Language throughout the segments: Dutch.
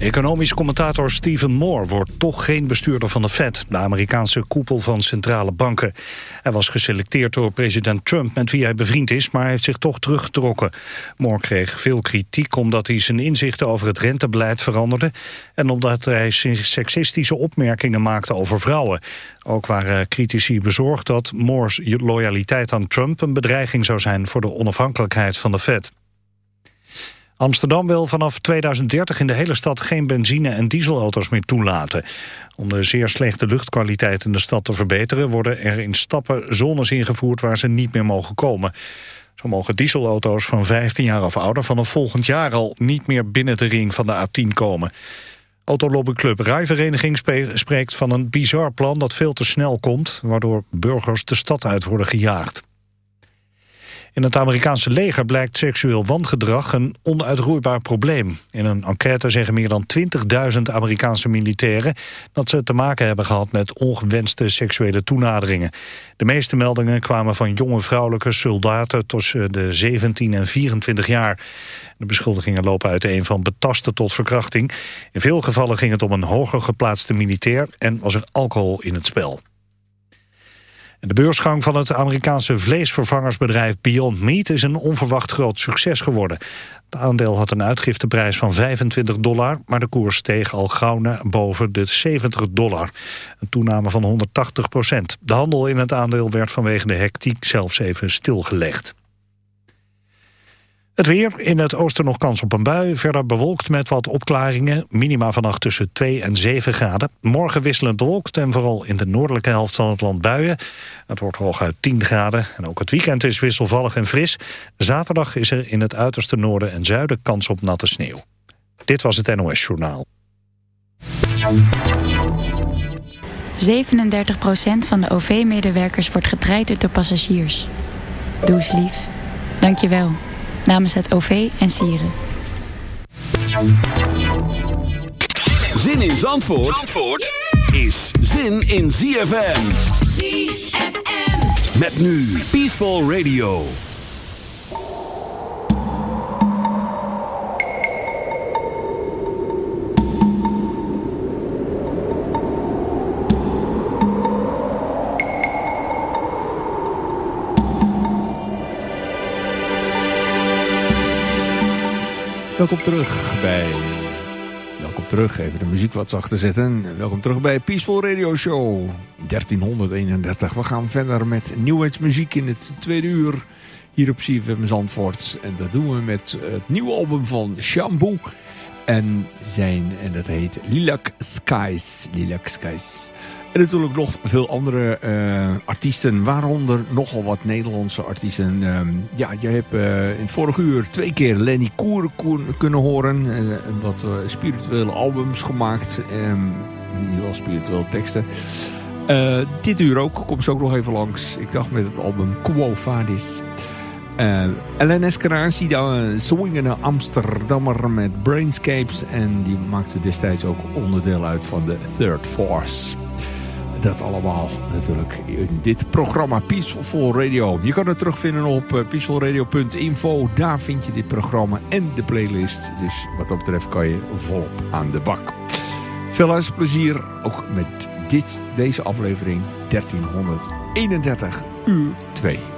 Economisch commentator Stephen Moore wordt toch geen bestuurder van de Fed... de Amerikaanse koepel van centrale banken. Hij was geselecteerd door president Trump, met wie hij bevriend is... maar hij heeft zich toch teruggetrokken. Moore kreeg veel kritiek omdat hij zijn inzichten over het rentebeleid veranderde... en omdat hij seksistische opmerkingen maakte over vrouwen. Ook waren critici bezorgd dat Moore's loyaliteit aan Trump... een bedreiging zou zijn voor de onafhankelijkheid van de Fed. Amsterdam wil vanaf 2030 in de hele stad geen benzine- en dieselauto's meer toelaten. Om de zeer slechte luchtkwaliteit in de stad te verbeteren... worden er in stappen zones ingevoerd waar ze niet meer mogen komen. Zo mogen dieselauto's van 15 jaar of ouder vanaf volgend jaar al niet meer binnen de ring van de A10 komen. Autolobbyclub Rijvereniging spreekt van een bizar plan dat veel te snel komt... waardoor burgers de stad uit worden gejaagd. In het Amerikaanse leger blijkt seksueel wangedrag een onuitroeibaar probleem. In een enquête zeggen meer dan 20.000 Amerikaanse militairen... dat ze te maken hebben gehad met ongewenste seksuele toenaderingen. De meeste meldingen kwamen van jonge vrouwelijke soldaten... tussen de 17 en 24 jaar. De beschuldigingen lopen uiteen van betasten tot verkrachting. In veel gevallen ging het om een hoger geplaatste militair... en was er alcohol in het spel. De beursgang van het Amerikaanse vleesvervangersbedrijf Beyond Meat is een onverwacht groot succes geworden. Het aandeel had een uitgifteprijs van 25 dollar, maar de koers steeg al gauw naar boven de 70 dollar. Een toename van 180 procent. De handel in het aandeel werd vanwege de hectiek zelfs even stilgelegd. Het weer, in het oosten nog kans op een bui. Verder bewolkt met wat opklaringen. Minima vannacht tussen 2 en 7 graden. Morgen wisselend bewolkt en vooral in de noordelijke helft van het land buien. Het wordt hooguit 10 graden. En ook het weekend is wisselvallig en fris. Zaterdag is er in het uiterste noorden en zuiden kans op natte sneeuw. Dit was het NOS Journaal. 37% van de OV-medewerkers wordt getraind door passagiers. Doe lief. Dank je wel namens het OV en Sieren. Zin in Zandvoort, Zandvoort is zin in ZFM. ZFM. Met nu Peaceful Radio. Welkom terug bij... Welkom terug, even de muziek wat zachter zetten. Welkom terug bij Peaceful Radio Show 1331. We gaan verder met New Age muziek in het tweede uur hier op CFM Zandvoort. En dat doen we met het nieuwe album van Shampoo. En, zijn, en dat heet Lilac Skies. Lilac Skies. En natuurlijk nog veel andere uh, artiesten, waaronder nogal wat Nederlandse artiesten. Uh, ja, je hebt uh, in het vorige uur twee keer Lenny Koer kunnen horen. Uh, wat spirituele albums gemaakt. In ieder geval spirituele teksten. dit uur ook, komt ze ook nog even langs. Ik dacht met het album Quo Vadis. Uh, Ellen Escaraci, de swingende Amsterdammer met Brainscapes. En die maakte destijds ook onderdeel uit van de Third Force. Dat allemaal natuurlijk in dit programma Peaceful Radio. Je kan het terugvinden op eh, peacefulradio.info. Daar vind je dit programma en de playlist. Dus wat dat betreft kan je volop aan de bak. Veel luisterplezier ook met dit, deze aflevering 1331 uur 2.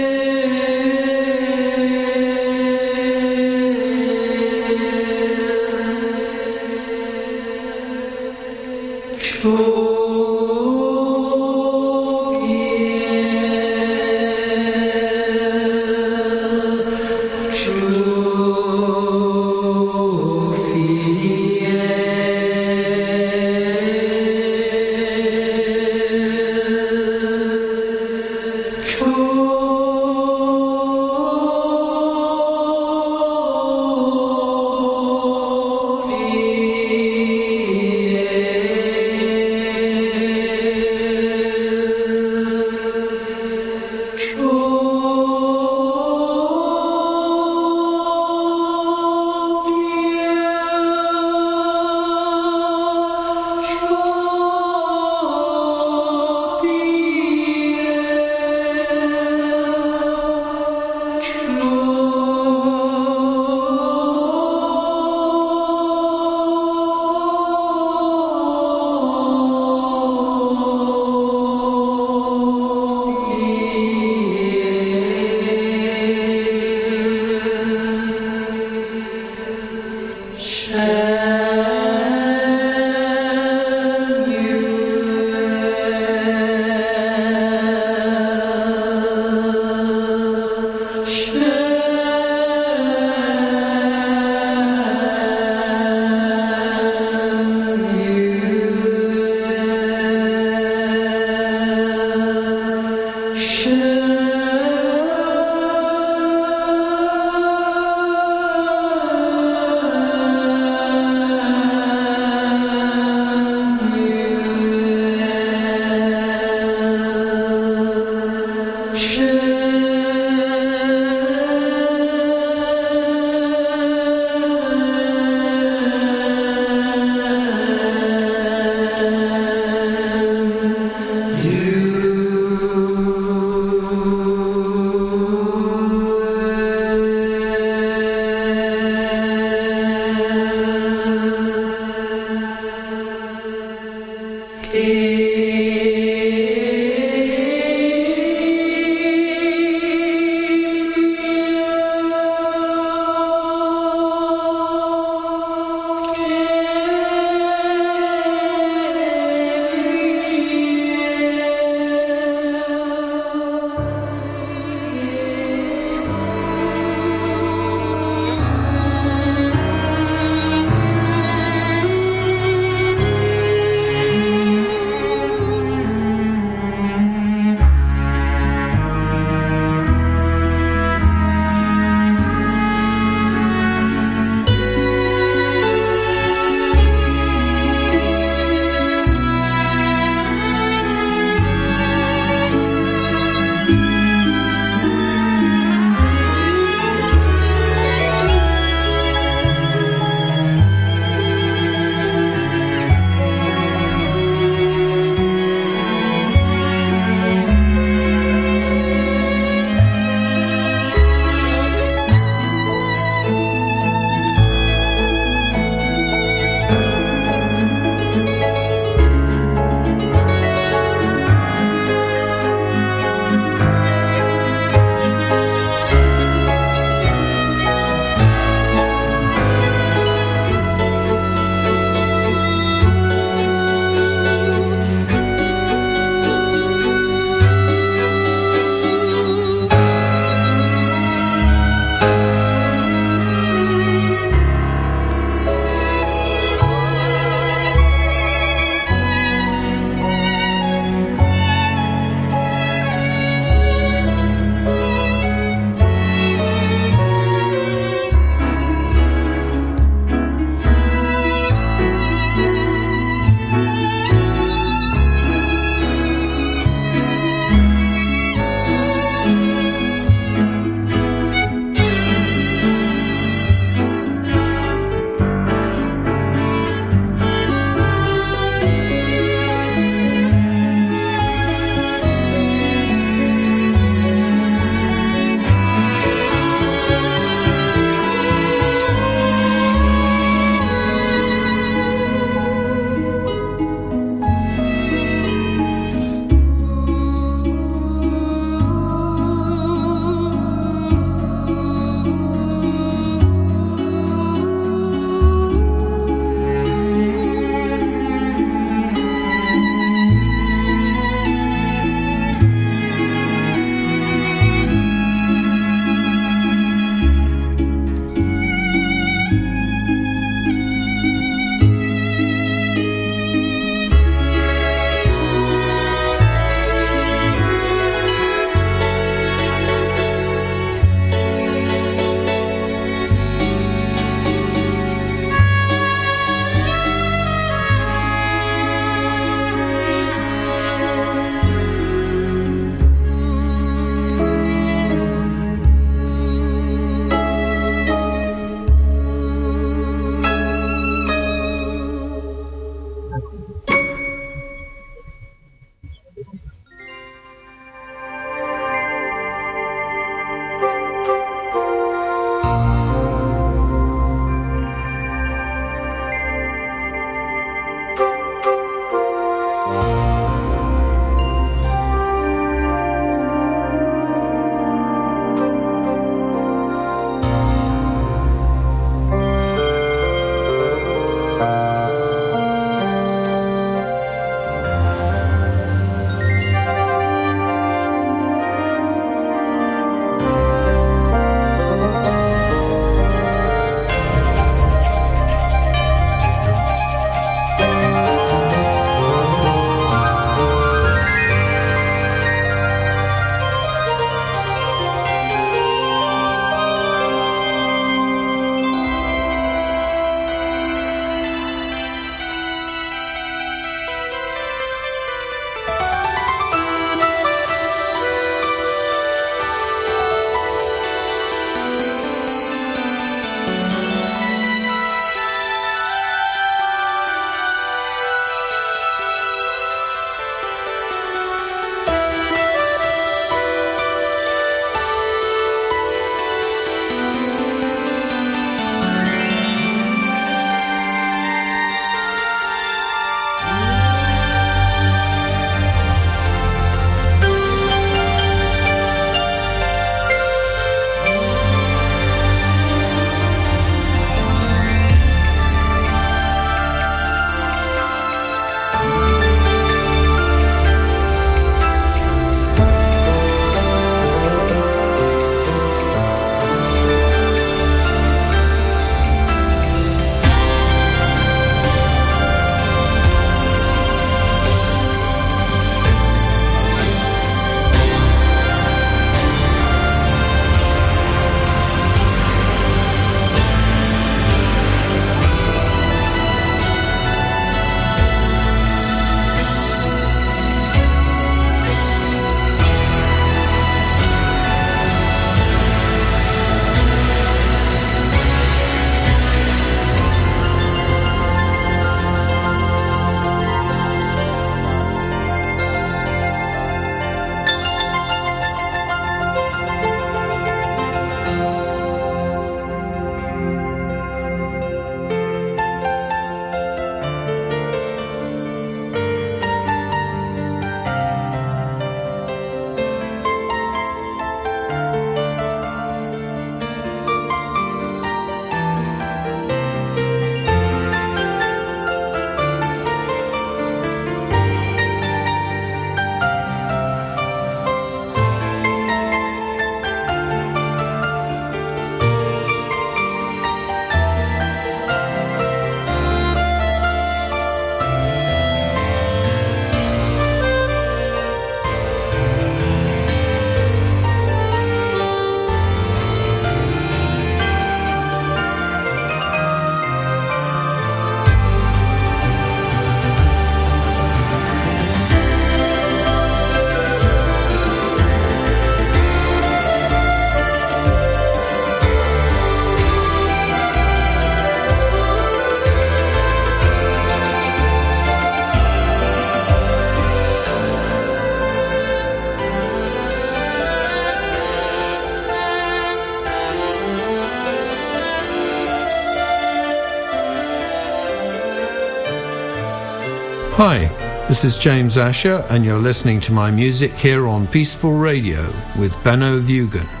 Hi, this is James Asher, and you're listening to my music here on Peaceful Radio with Benno Vugan.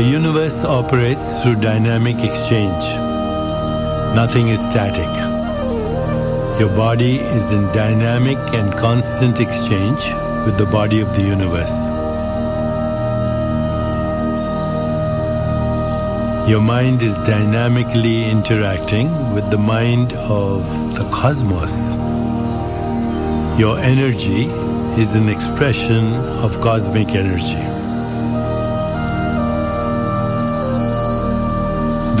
The universe operates through dynamic exchange. Nothing is static. Your body is in dynamic and constant exchange with the body of the universe. Your mind is dynamically interacting with the mind of the cosmos. Your energy is an expression of cosmic energy.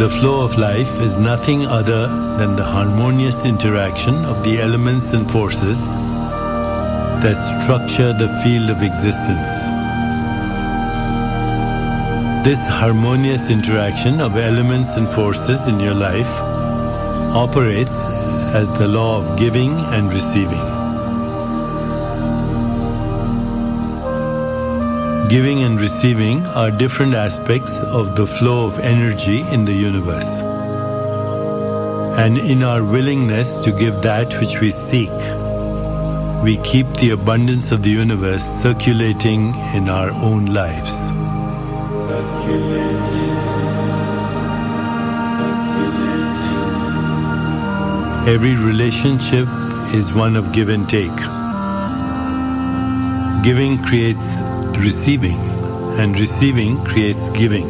The flow of life is nothing other than the harmonious interaction of the elements and forces that structure the field of existence. This harmonious interaction of elements and forces in your life operates as the law of giving and receiving. Giving and receiving are different aspects of the flow of energy in the universe. And in our willingness to give that which we seek, we keep the abundance of the universe circulating in our own lives. Every relationship is one of give and take. Giving creates receiving, and receiving creates giving.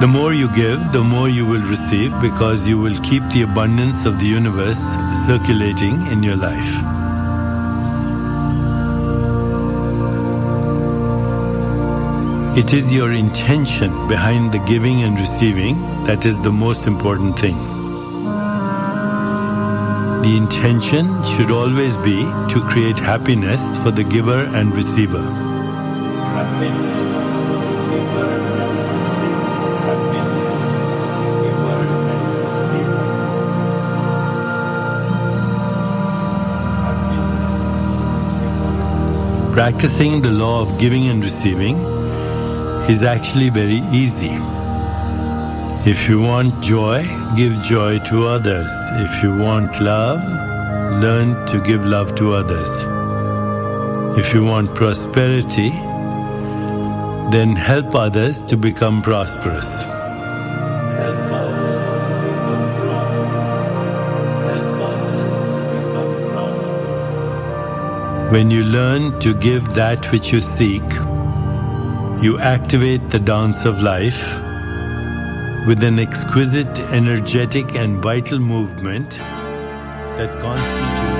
The more you give, the more you will receive because you will keep the abundance of the universe circulating in your life. It is your intention behind the giving and receiving that is the most important thing. The intention should always be to create happiness for the giver and receiver. Happiness Practicing the law of giving and receiving is actually very easy. If you want joy, give joy to others. If you want love, learn to give love to others. If you want prosperity, then help others to become prosperous. When you learn to give that which you seek, you activate the dance of life with an exquisite, energetic, and vital movement that constitutes.